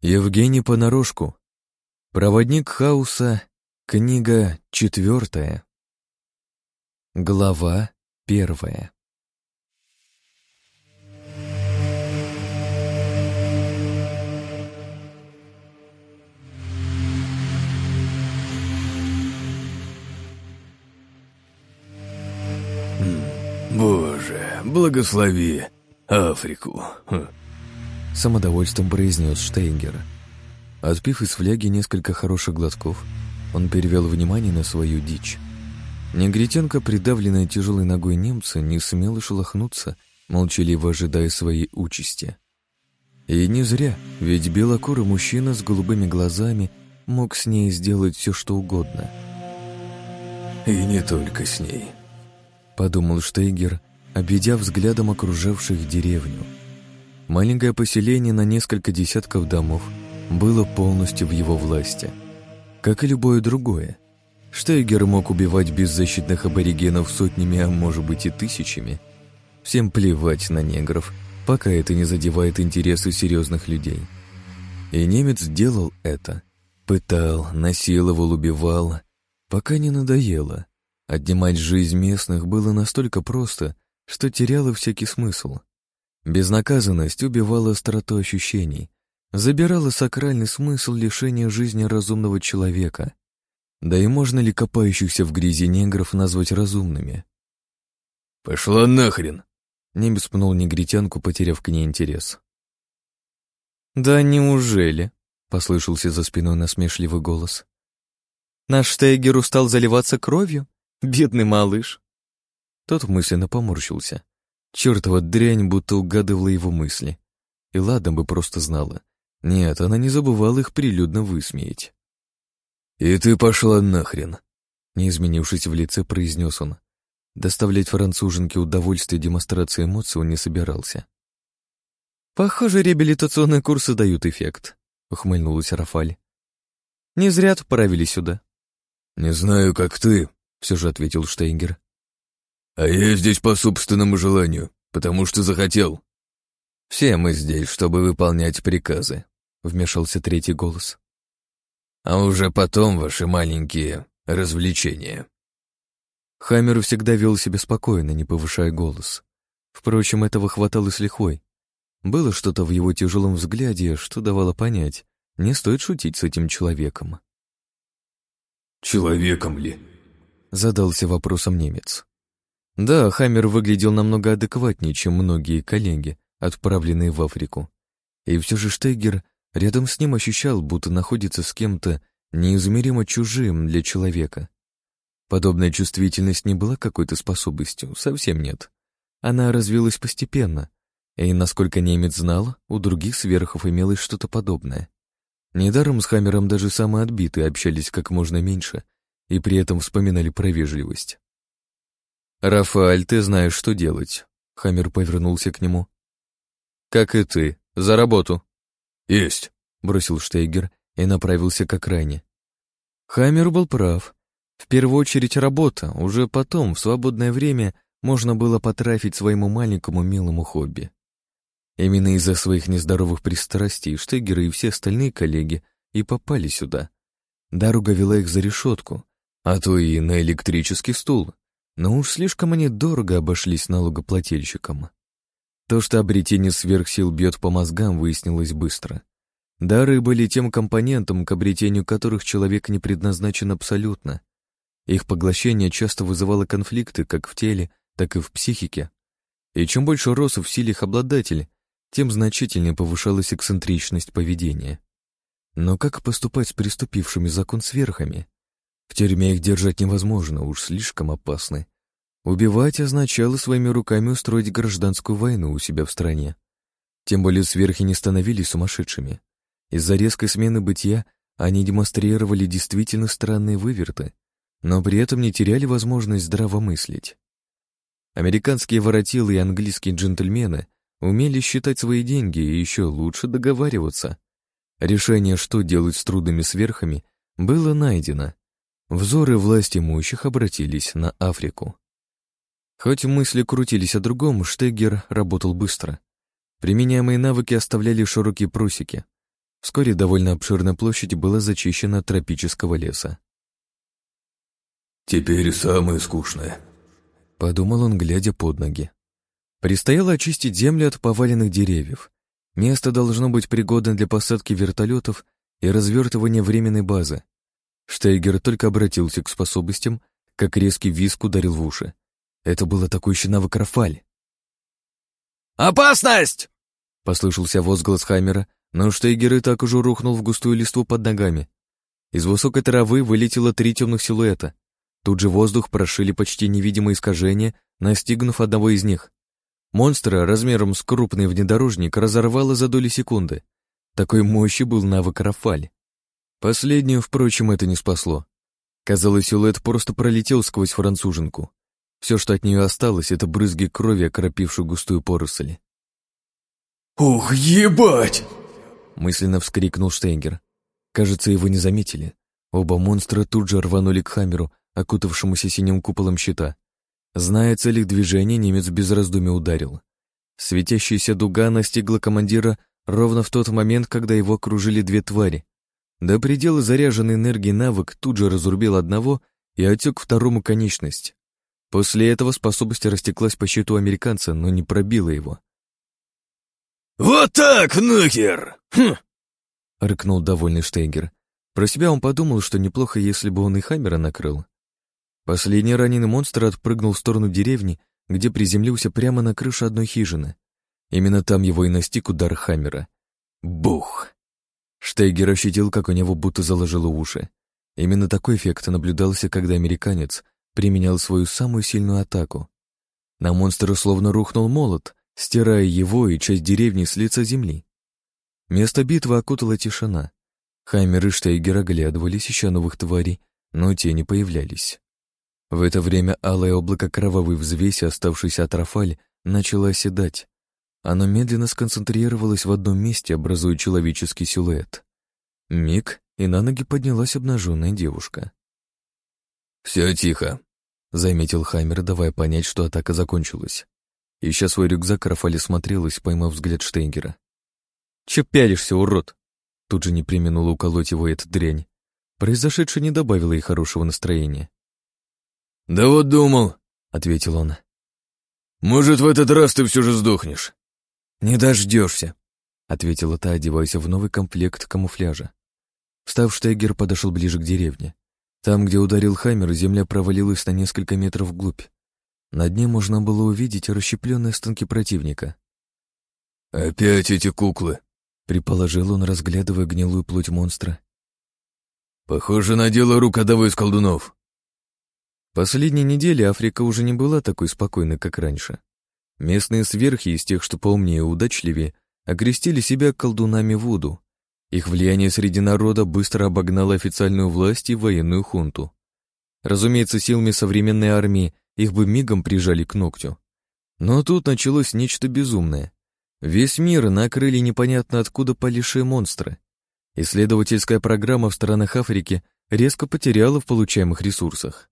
Евгений Понарошку. Проводник хаоса. Книга четвертая. Глава первая. «Боже, благослови Африку!» Самодовольством произнес Штейнгер. Отпив из фляги несколько хороших глотков, он перевел внимание на свою дичь. Негритянка, придавленная тяжелой ногой немца, не смела шелохнуться, молчаливо ожидая своей участи. И не зря, ведь белокурый мужчина с голубыми глазами мог с ней сделать все, что угодно. «И не только с ней», — подумал Штейгер, обведя взглядом окружавших деревню. Маленькое поселение на несколько десятков домов было полностью в его власти, как и любое другое. Штейгер мог убивать беззащитных аборигенов сотнями, а может быть и тысячами. Всем плевать на негров, пока это не задевает интересы серьезных людей. И немец делал это. Пытал, насиловал, убивал, пока не надоело. Отнимать жизнь местных было настолько просто, что теряло всякий смысл. Безнаказанность убивала остроту ощущений, забирала сакральный смысл лишения жизни разумного человека. Да и можно ли копающихся в грязи негров назвать разумными? «Пошла нахрен!» Немец пнул негритянку, потеряв к ней интерес. «Да неужели?» — послышался за спиной насмешливый голос. «Наш Штейгер устал заливаться кровью? Бедный малыш!» Тот мысленно поморщился. Чертова дрянь будто угадывала его мысли. И ладно бы просто знала. Нет, она не забывала их прилюдно высмеять. «И ты пошла нахрен!» Не изменившись в лице, произнес он. Доставлять француженке удовольствие демонстрации эмоций он не собирался. «Похоже, реабилитационные курсы дают эффект», — ухмыльнулась Рафаль. «Не зря отправили сюда». «Не знаю, как ты», — все же ответил Штейнгер. «А я здесь по собственному желанию, потому что захотел». «Все мы здесь, чтобы выполнять приказы», — вмешался третий голос. «А уже потом ваши маленькие развлечения». Хаммер всегда вел себя спокойно, не повышая голос. Впрочем, этого хватало с лихвой. Было что-то в его тяжелом взгляде, что давало понять, не стоит шутить с этим человеком. «Человеком ли?» — задался вопросом немец. Да, Хаммер выглядел намного адекватнее, чем многие коллеги, отправленные в Африку. И все же Штейгер рядом с ним ощущал, будто находится с кем-то неизмеримо чужим для человека. Подобная чувствительность не была какой-то способностью, совсем нет. Она развилась постепенно, и, насколько немец знал, у других сверхов имелось что-то подобное. Недаром с Хаммером даже самые отбитые общались как можно меньше и при этом вспоминали про вежливость. «Рафаэль, ты знаешь, что делать», — Хаммер повернулся к нему. «Как и ты. За работу». «Есть», — бросил Штейгер и направился к окраине. Хаммер был прав. В первую очередь работа, уже потом, в свободное время, можно было потрафить своему маленькому милому хобби. Именно из-за своих нездоровых пристрастий Штегеры и все остальные коллеги и попали сюда. Дорога вела их за решетку, а то и на электрический стул, но уж слишком они дорого обошлись налогоплательщикам. То, что обретение сверхсил бьет по мозгам, выяснилось быстро. Дары были тем компонентом, к обретению которых человек не предназначен абсолютно. Их поглощение часто вызывало конфликты как в теле, так и в психике. И чем больше рос в силе их обладатель, тем значительнее повышалась эксцентричность поведения. Но как поступать с приступившими закон сверхами? В тюрьме их держать невозможно, уж слишком опасны. Убивать означало своими руками устроить гражданскую войну у себя в стране. Тем более сверхи не становились сумасшедшими. Из-за резкой смены бытия они демонстрировали действительно странные выверты, но при этом не теряли возможность здраво мыслить. Американские воротилы и английские джентльмены умели считать свои деньги и еще лучше договариваться. Решение, что делать с трудными сверхами, было найдено, Взоры власть имущих обратились на Африку. Хоть мысли крутились о другом, Штеггер работал быстро. Применяемые навыки оставляли широкие прусики. Вскоре довольно обширная площадь была зачищена от тропического леса. «Теперь самое скучное», — подумал он, глядя под ноги. Предстояло очистить землю от поваленных деревьев. Место должно быть пригодно для посадки вертолетов и развертывания временной базы. Штейгер только обратился к способностям, как резкий виск ударил в уши. Это был атакующий навык Рафаль. «Опасность!» — послышался возглас Хаммера, но Штейгер и так уже рухнул в густую листву под ногами. Из высокой травы вылетело три темных силуэта. Тут же воздух прошили почти невидимые искажения, настигнув одного из них. Монстра размером с крупный внедорожник разорвало за доли секунды. Такой мощи был навык Рафаль. Последнюю, впрочем, это не спасло. Казалось, силуэт просто пролетел сквозь француженку. Все, что от нее осталось, это брызги крови, окропившие густую поросль. «Ух, ебать!» мысленно вскрикнул Штейнгер. Кажется, его не заметили. Оба монстра тут же рванули к Хаммеру, окутавшемуся синим куполом щита. Зная цель их движения, немец без раздумий ударил. Светящаяся дуга настигла командира ровно в тот момент, когда его окружили две твари. До предела заряженной энергии навык тут же разрубил одного и отек второму конечность. После этого способность растеклась по щиту американца, но не пробила его. «Вот так, нахер!» хм — рыкнул довольный Штейгер. Про себя он подумал, что неплохо, если бы он и Хаммера накрыл. Последний раненый монстр отпрыгнул в сторону деревни, где приземлился прямо на крышу одной хижины. Именно там его и настиг удар Хаммера. Бух! Штейгер ощутил, как у него будто заложило уши. Именно такой эффект наблюдался, когда американец применял свою самую сильную атаку. На монстра словно рухнул молот, стирая его и часть деревни с лица земли. Место битвы окутала тишина. Хаймер и Штейгер оглядывались, ища новых тварей, но те не появлялись. В это время алое облако кровавой взвеси, оставшейся от Рафаль, начало оседать. Оно медленно сконцентрировалось в одном месте, образуя человеческий силуэт. Миг, и на ноги поднялась обнаженная девушка. «Все тихо», — заметил Хаймер, давая понять, что атака закончилась. Ища свой рюкзак, Рафали смотрелась, поймав взгляд Штейнгера. «Че пялишься, урод?» Тут же не применула уколоть его эта дрянь. Произошедшее не добавило ей хорошего настроения. «Да вот думал», — ответил он. «Может, в этот раз ты все же сдохнешь?» «Не дождешься», — ответила та, одеваясь в новый комплект камуфляжа. Встав, Штейгер подошел ближе к деревне. Там, где ударил Хаммер, земля провалилась на несколько метров вглубь. На дне можно было увидеть расщепленные останки противника. «Опять эти куклы», — предположил он, разглядывая гнилую плоть монстра. «Похоже на дело рук одного из колдунов». Последние недели Африка уже не была такой спокойной, как раньше. Местные сверхи из тех, что поумнее и удачливее, окрестили себя колдунами Вуду. Их влияние среди народа быстро обогнало официальную власть и военную хунту. Разумеется, силами современной армии их бы мигом прижали к ногтю. Но тут началось нечто безумное. Весь мир накрыли непонятно откуда полишие монстры. Исследовательская программа в странах Африки резко потеряла в получаемых ресурсах.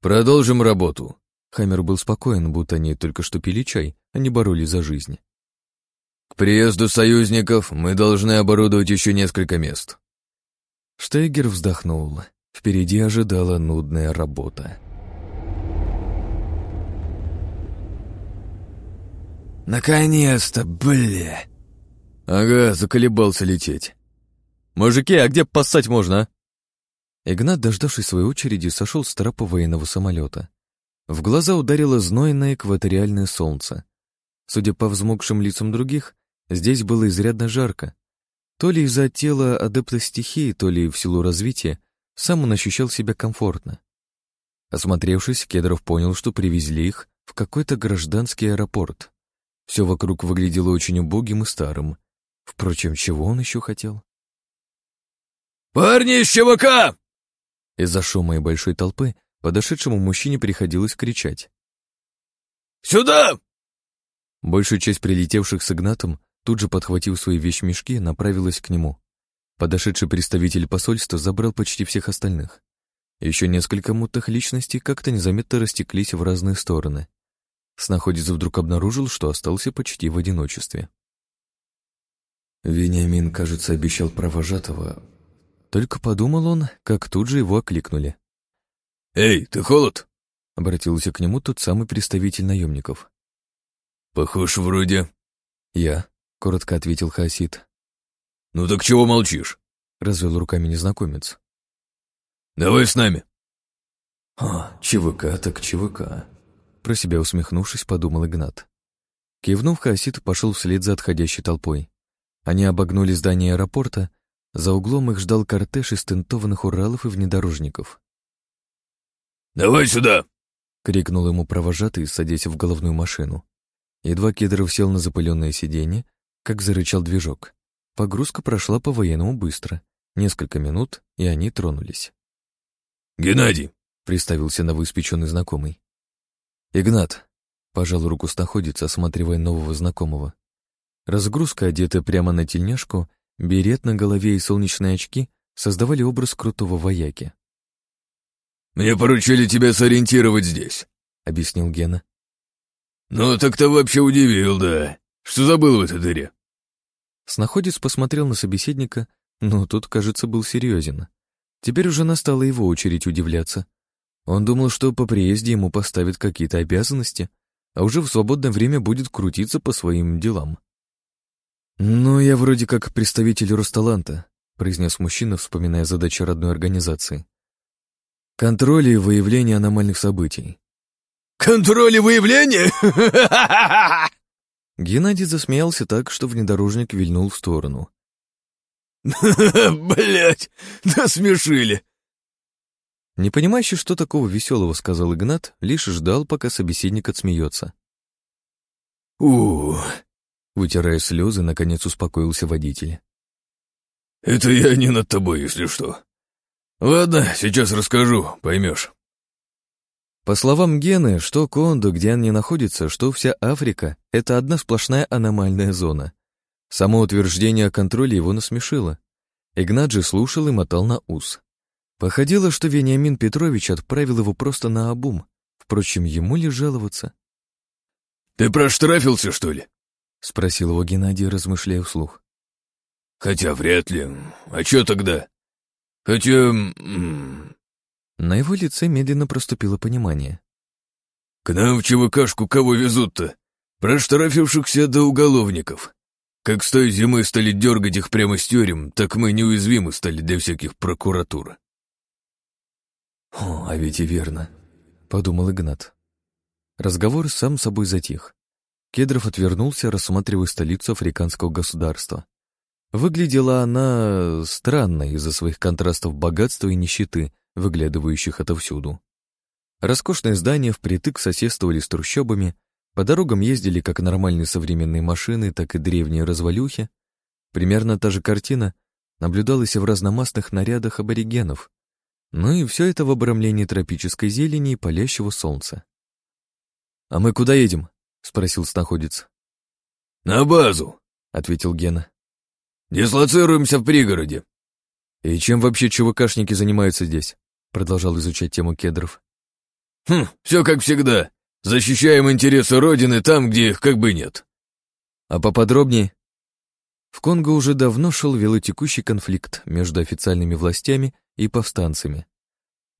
«Продолжим работу», Хаммер был спокоен, будто они только что пили чай, а не боролись за жизнь. «К приезду союзников мы должны оборудовать еще несколько мест». Штейгер вздохнул. Впереди ожидала нудная работа. «Наконец-то, бля!» «Ага, заколебался лететь. Мужики, а где поссать можно, а?» Игнат, дождавшись своей очереди, сошел с трапа военного самолета. В глаза ударило знойное экваториальное солнце. Судя по взмокшим лицам других, здесь было изрядно жарко. То ли из-за тела адепта стихии, то ли в силу развития, сам он ощущал себя комфортно. Осмотревшись, Кедров понял, что привезли их в какой-то гражданский аэропорт. Все вокруг выглядело очень убогим и старым. Впрочем, чего он еще хотел? «Парни из ЧВК!» Из-за шума и большой толпы Подошедшему мужчине приходилось кричать. «Сюда!» Большую часть прилетевших с Игнатом, тут же подхватив свои вещмешки, направилась к нему. Подошедший представитель посольства забрал почти всех остальных. Еще несколько мутных личностей как-то незаметно растеклись в разные стороны. Снаходец вдруг обнаружил, что остался почти в одиночестве. Вениамин, кажется, обещал провожатого. Только подумал он, как тут же его окликнули. «Эй, ты холод?» — обратился к нему тот самый представитель наемников. «Похож вроде». «Я», — коротко ответил Хасид. «Ну так чего молчишь?» — развел руками незнакомец. «Давай с нами». «А, ЧВК так ЧВК», — про себя усмехнувшись, подумал Игнат. Кивнув, Хасид пошел вслед за отходящей толпой. Они обогнули здание аэропорта, за углом их ждал кортеж из тентованных Уралов и внедорожников. «Давай сюда!» — крикнул ему провожатый, садясь в головную машину. Едва Кедров сел на запыленное сиденье, как зарычал движок. Погрузка прошла по-военному быстро. Несколько минут, и они тронулись. «Геннадий!» — представился новоиспеченный знакомый. «Игнат!» — пожал руку снаходиться, осматривая нового знакомого. Разгрузка, одетая прямо на тельняшку, берет на голове и солнечные очки создавали образ крутого вояки. «Мне поручили тебя сориентировать здесь», — объяснил Гена. «Ну, так ты вообще удивил, да. Что забыл в этой дыре?» Снаходец посмотрел на собеседника, но тут, кажется, был серьезен. Теперь уже настала его очередь удивляться. Он думал, что по приезде ему поставят какие-то обязанности, а уже в свободное время будет крутиться по своим делам. «Ну, я вроде как представитель Росталанта», — произнес мужчина, вспоминая задачи родной организации. «Контроль и выявление аномальных событий». «Контроль и выявление?» Геннадий засмеялся так, что внедорожник вильнул в сторону. Блять, насмешили. Не понимающий, что такого веселого, сказал Игнат, лишь ждал, пока собеседник отсмеется. у Вытирая слезы, наконец успокоился водитель. «Это я не над тобой, если что. Ладно, сейчас расскажу, поймешь». По словам Гены, что Кондо, где они находятся, что вся Африка — это одна сплошная аномальная зона. Само утверждение о контроле его насмешило. Игнат же слушал и мотал на ус. Походило, что Вениамин Петрович отправил его просто на обум. Впрочем, ему ли жаловаться? «Ты проштрафился, что ли?» — спросил его Геннадий, размышляя вслух. «Хотя вряд ли. А чё тогда? Хотя...» На его лице медленно проступило понимание. «К нам в ЧВКшку кого везут-то? Проштрафившихся до уголовников. Как с той зимы стали дергать их прямо с тюрем, так мы неуязвимы стали для всяких прокуратур». «О, а ведь и верно», — подумал Игнат. Разговор сам собой затих. Кедров отвернулся, рассматривая столицу африканского государства. Выглядела она странно из-за своих контрастов богатства и нищеты, выглядывающих отовсюду. Роскошные здания впритык соседствовали с трущобами, по дорогам ездили как нормальные современные машины, так и древние развалюхи. Примерно та же картина наблюдалась и в разномастных нарядах аборигенов. Ну и все это в обрамлении тропической зелени и палящего солнца. «А мы куда едем?» — спросил снаходец. «На базу», — ответил Гена. «Дислоцируемся в пригороде». «И чем вообще ЧВКшники занимаются здесь?» — продолжал изучать тему кедров. «Хм, все как всегда. Защищаем интересы Родины там, где их как бы нет». «А поподробнее?» В Конго уже давно шел велотекущий конфликт между официальными властями и повстанцами.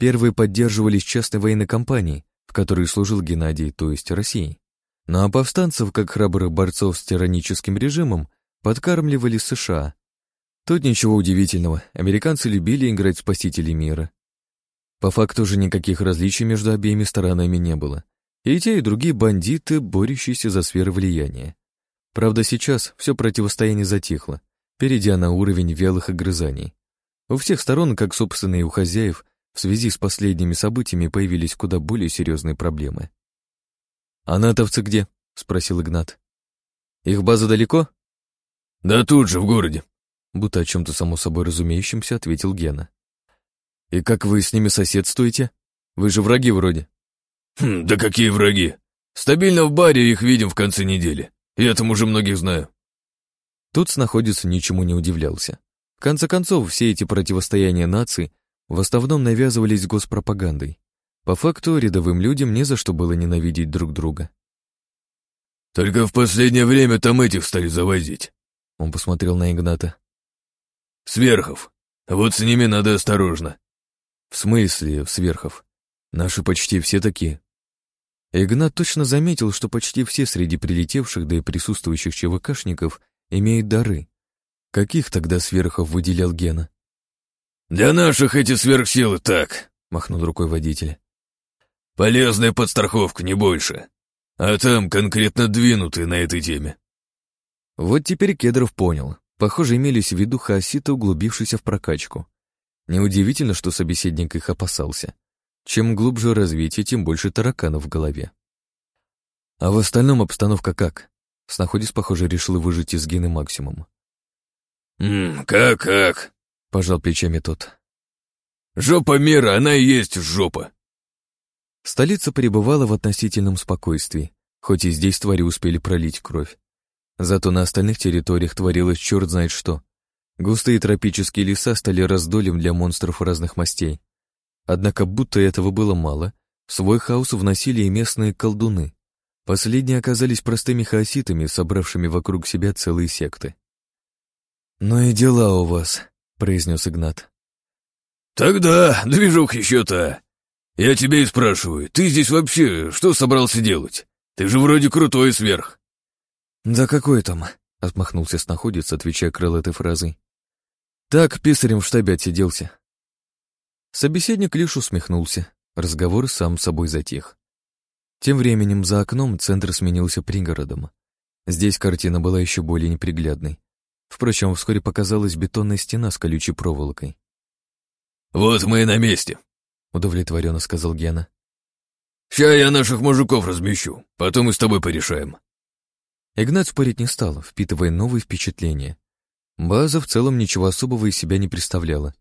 Первые поддерживались частной военной компанией, в которой служил Геннадий, то есть Россией. Ну а повстанцев, как храбрых борцов с тираническим режимом, подкармливали США. Тут ничего удивительного, американцы любили играть спасителей мира. По факту же никаких различий между обеими сторонами не было. И те, и другие бандиты, борющиеся за сферы влияния. Правда, сейчас все противостояние затихло, перейдя на уровень вялых огрызаний. У всех сторон, как собственно и у хозяев, в связи с последними событиями появились куда более серьезные проблемы. «А натовцы где?» — спросил Игнат. «Их база далеко?» «Да тут же, в городе», — будто о чем-то само собой разумеющемся ответил Гена. «И как вы с ними соседствуете? Вы же враги вроде». «Хм, да какие враги? Стабильно в баре их видим в конце недели. Я там уже многих знаю». Тут снаходец ничему не удивлялся. В конце концов, все эти противостояния наций в основном навязывались госпропагандой. По факту, рядовым людям не за что было ненавидеть друг друга. «Только в последнее время там этих стали завозить», Он посмотрел на Игната. «Сверхов. Вот с ними надо осторожно». «В смысле, сверхов? Наши почти все такие». Игнат точно заметил, что почти все среди прилетевших, да и присутствующих ЧВКшников имеют дары. Каких тогда сверхов выделял Гена? «Для наших эти сверхсилы так», — махнул рукой водитель. «Полезная подстраховка, не больше. А там конкретно двинутые на этой теме». Вот теперь Кедров понял. Похоже, имелись в виду хаоситы, углубившиеся в прокачку. Неудивительно, что собеседник их опасался. Чем глубже развитие, тем больше тараканов в голове. А в остальном обстановка как? Снаходис, похоже, решил выжить из гены максимум. «Ммм, как-как?» — пожал плечами тот. «Жопа мира, она и есть жопа!» Столица пребывала в относительном спокойствии, хоть и здесь твари успели пролить кровь. Зато на остальных территориях творилось черт знает что. Густые тропические леса стали раздолем для монстров разных мастей. Однако, будто этого было мало, в свой хаос вносили и местные колдуны. Последние оказались простыми хаоситами, собравшими вокруг себя целые секты. «Ну и дела у вас», — произнес Игнат. «Тогда, движух еще-то. Я тебя и спрашиваю, ты здесь вообще что собрался делать? Ты же вроде крутой сверх». «Да какой там?» — отмахнулся снаходец, отвечая крылатой фразой. «Так, писарем в штабе отсиделся». Собеседник лишь усмехнулся. Разговор сам собой затих. Тем временем за окном центр сменился пригородом. Здесь картина была еще более неприглядной. Впрочем, вскоре показалась бетонная стена с колючей проволокой. «Вот мы и на месте», — удовлетворенно сказал Гена. «Ща я наших мужиков размещу, потом мы с тобой порешаем». Игнат спорить не стал, впитывая новые впечатления. База в целом ничего особого из себя не представляла.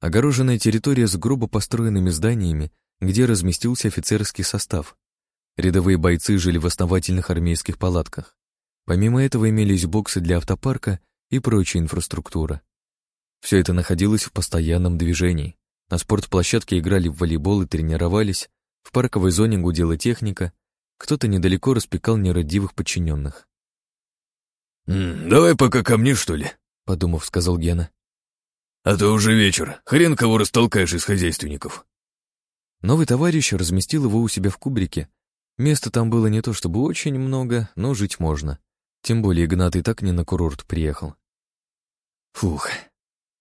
Огороженная территория с грубо построенными зданиями, где разместился офицерский состав. Рядовые бойцы жили в основательных армейских палатках. Помимо этого имелись боксы для автопарка и прочая инфраструктура. Все это находилось в постоянном движении. На спортплощадке играли в волейбол и тренировались, в парковой зоне гудела техника, кто-то недалеко распекал нерадивых подчиненных. «Давай пока ко мне, что ли?» — подумав, сказал Гена. «А то уже вечер, хрен кого растолкаешь из хозяйственников». Новый товарищ разместил его у себя в кубрике. Места там было не то чтобы очень много, но жить можно. Тем более Игнат и так не на курорт приехал. Фух.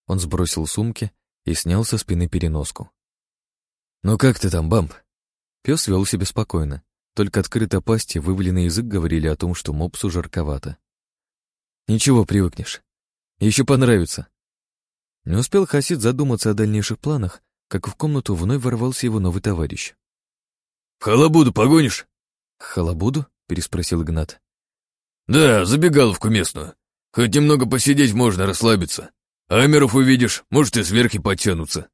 Он сбросил сумки и снял со спины переноску. «Ну как ты там, Бамп?» Пес вел себя спокойно, только открыто пасти вываленный язык говорили о том, что мопсу жарковато. «Ничего, привыкнешь. Еще понравится». Не успел Хасид задуматься о дальнейших планах, как в комнату вновь ворвался его новый товарищ. «Халабуду погонишь?» «Халабуду?» — переспросил Игнат. «Да, забегаловку местную. Хоть немного посидеть можно, расслабиться. Амеров увидишь, может, и сверхи подтянутся».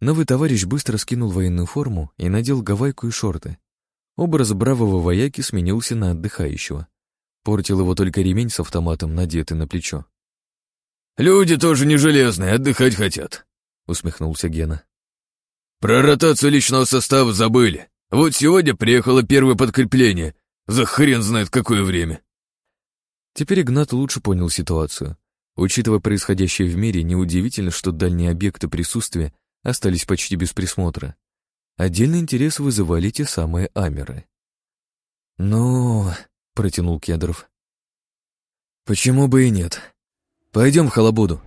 Новый товарищ быстро скинул военную форму и надел гавайку и шорты. Образ бравого вояки сменился на отдыхающего. Портил его только ремень с автоматом, надетый на плечо. «Люди тоже не железные, отдыхать хотят», — усмехнулся Гена. «Про ротацию личного состава забыли. Вот сегодня приехало первое подкрепление. За хрен знает какое время». Теперь Игнат лучше понял ситуацию. Учитывая происходящее в мире, неудивительно, что дальние объекты присутствия остались почти без присмотра. Отдельный интерес вызывали те самые амеры. «Ну...» — протянул Кедров. «Почему бы и нет? Пойдем в Халабуду».